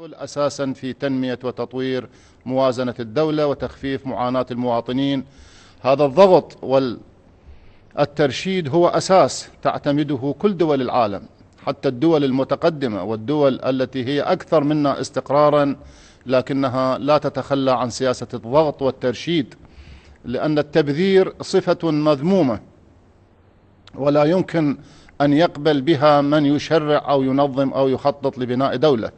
أساسا في تنمية وتطوير موازنة الدولة وتخفيف معاناة المواطنين. هذا الضغط والترشيد هو أساس تعتمده كل دول العالم حتى الدول المتقدمة والدول التي هي أكثر منا استقرارا لكنها لا تتخلى عن سياسة الضغط والترشيد لأن التبذير صفة مذمومة ولا يمكن أن يقبل بها من يشرع أو ينظم أو يخطط لبناء دولة.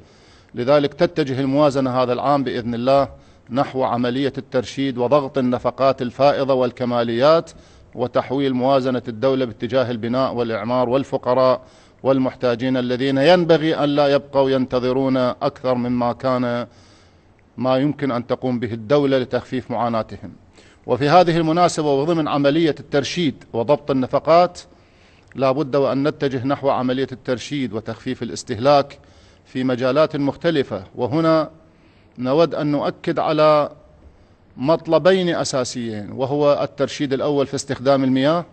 لذلك تتجه الموازنة هذا العام بإذن الله نحو عملية الترشيد وضغط النفقات الفائضة والكماليات وتحويل موازنة الدولة باتجاه البناء والإعمار والفقراء والمحتاجين الذين ينبغي أن لا يبقوا ينتظرون أكثر مما كان ما يمكن أن تقوم به الدولة لتخفيف معاناتهم. وفي هذه المناسبة وضمن عملية الترشيد وضبط النفقات لا بد وأن نتجه نحو عملية الترشيد وتخفيف الاستهلاك في مجالات مختلفة. وهنا نود أن نؤكد على مطلبين أساسيين وهو الترشيد الأول في استخدام المياه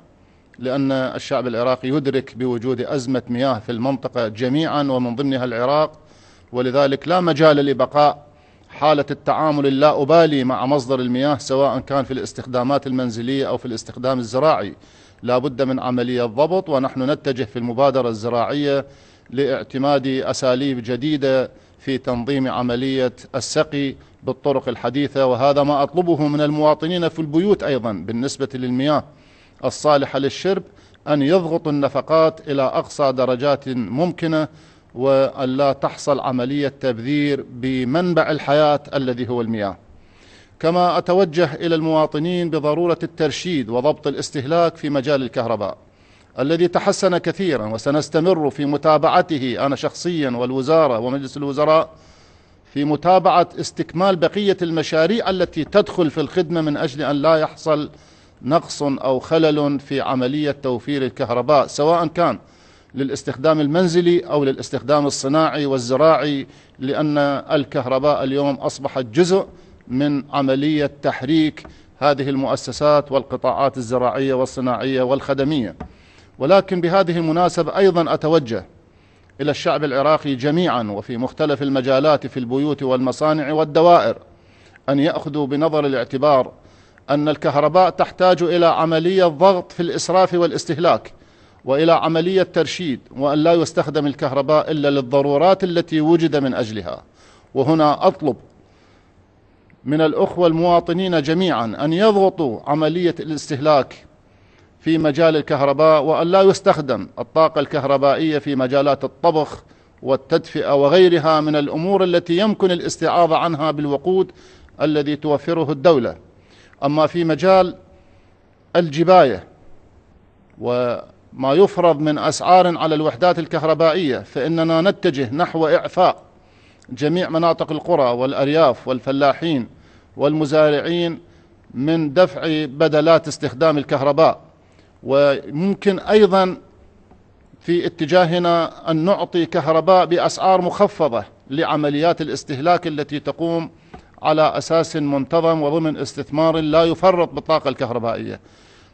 لأن الشعب العراقي يدرك بوجود أزمة مياه في المنطقة جميعا ومن ضمنها العراق. ولذلك لا مجال لبقاء حالة التعامل اللا أبالي مع مصدر المياه سواء كان في الاستخدامات المنزلية أو في الاستخدام الزراعي. لا بد من عملية ضبط ونحن نتجه في المبادرة الزراعية لاعتماد أساليب جديدة في تنظيم عملية السقي بالطرق الحديثة وهذا ما أطلبه من المواطنين في البيوت أيضا بالنسبة للمياه الصالحة للشرب أن يضغطوا النفقات إلى أقصى درجات ممكنة وأن لا تحصل عملية تبذير بمنبع الحياة الذي هو المياه. كما أتوجه إلى المواطنين بضرورة الترشيد وضبط الاستهلاك في مجال الكهرباء. الذي تحسن كثيرا وسنستمر في متابعته. أنا شخصيا والوزارة ومجلس الوزراء في متابعة استكمال بقية المشاريع التي تدخل في الخدمة من أجل أن لا يحصل نقص أو خلل في عملية توفير الكهرباء سواء كان للاستخدام المنزلي أو للاستخدام الصناعي والزراعي لأن الكهرباء اليوم أصبحت جزء من عملية تحريك هذه المؤسسات والقطاعات الزراعية والصناعية والخدمية. ولكن بهذه المناسبة أيضا أتوجه إلى الشعب العراقي جميعا وفي مختلف المجالات في البيوت والمصانع والدوائر أن يأخذوا بنظر الاعتبار أن الكهرباء تحتاج إلى عملية ضغط في الإسراف والاستهلاك وإلى عملية ترشيد وأن لا يستخدم الكهرباء إلا للضرورات التي وجد من أجلها. وهنا أطلب من الأخوة المواطنين جميعا أن يضغطوا عملية الاستهلاك في مجال الكهرباء وأن لا يستخدم الطاقة الكهربائية في مجالات الطبخ والتدفئة وغيرها من الأمور التي يمكن الاستعاضة عنها بالوقود الذي توفره الدولة. أما في مجال الجباية وما يفرض من أسعار على الوحدات الكهربائية فإننا نتجه نحو إعفاء جميع مناطق القرى والأرياف والفلاحين والمزارعين من دفع بدلات استخدام الكهرباء. وممكن أيضا في اتجاهنا أن نعطي كهرباء بأسعار مخفضة لعمليات الاستهلاك التي تقوم على أساس منتظم وضمن استثمار لا يفرط بالطاقة الكهربائية.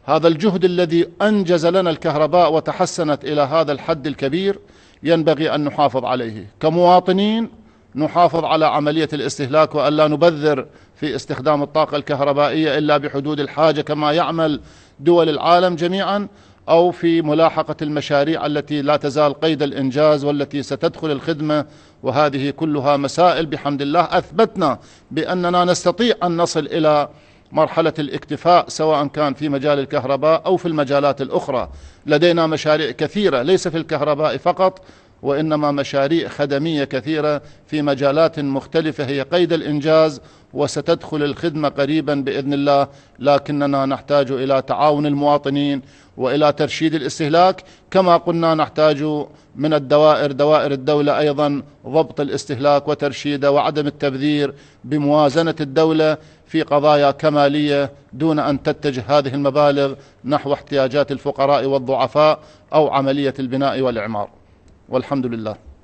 هذا الجهد الذي أنجز لنا الكهرباء وتحسنت إلى هذا الحد الكبير ينبغي أن نحافظ عليه. كمواطنين نحافظ على عملية الاستهلاك وألا نبذر في استخدام الطاقة الكهربائية إلا بحدود الحاجة كما يعمل دول العالم جميعا أو في ملاحقة المشاريع التي لا تزال قيد الإنجاز والتي ستدخل الخدمة. وهذه كلها مسائل بحمد الله. أثبتنا بأننا نستطيع أن نصل إلى مرحلة الاكتفاء سواء كان في مجال الكهرباء أو في المجالات الأخرى. لدينا مشاريع كثيرة ليس في الكهرباء فقط وإنما مشاريع خدمية كثيرة في مجالات مختلفة هي قيد الإنجاز وستدخل الخدمة قريبا بإذن الله لكننا نحتاج إلى تعاون المواطنين وإلى ترشيد الاستهلاك. كما قلنا نحتاج من الدوائر دوائر الدولة أيضا ضبط الاستهلاك وترشيده وعدم التبذير بموازنة الدولة في قضايا كمالية دون أن تتجه هذه المبالغ نحو احتياجات الفقراء والضعفاء أو عملية البناء والإعمار. والحمد لله.